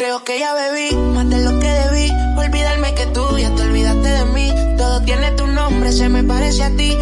Creo que ya bebí más de lo que debí. Olvidarme que tú ya te olvidaste de mí. Todo tiene tu nombre, se me parece a ti.